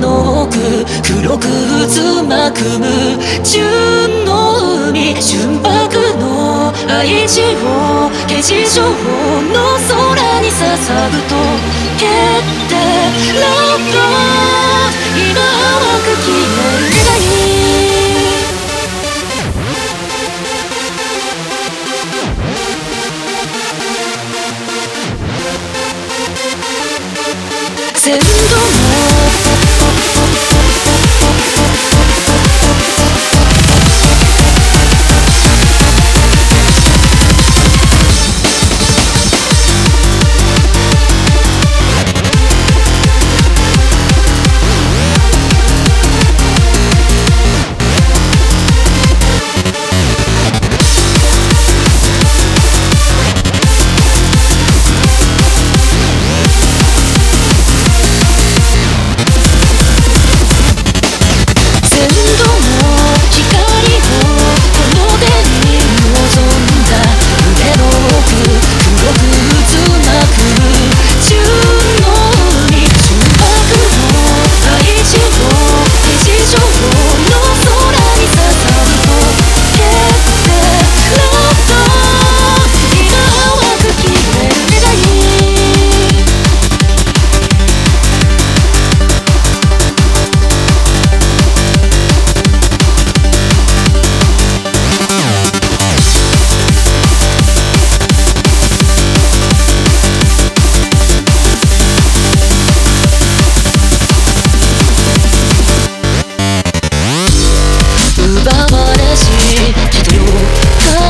の奥黒く渦巻く夢中の海純白の愛情形事情の空に捧ぐと決定ラブ Oh,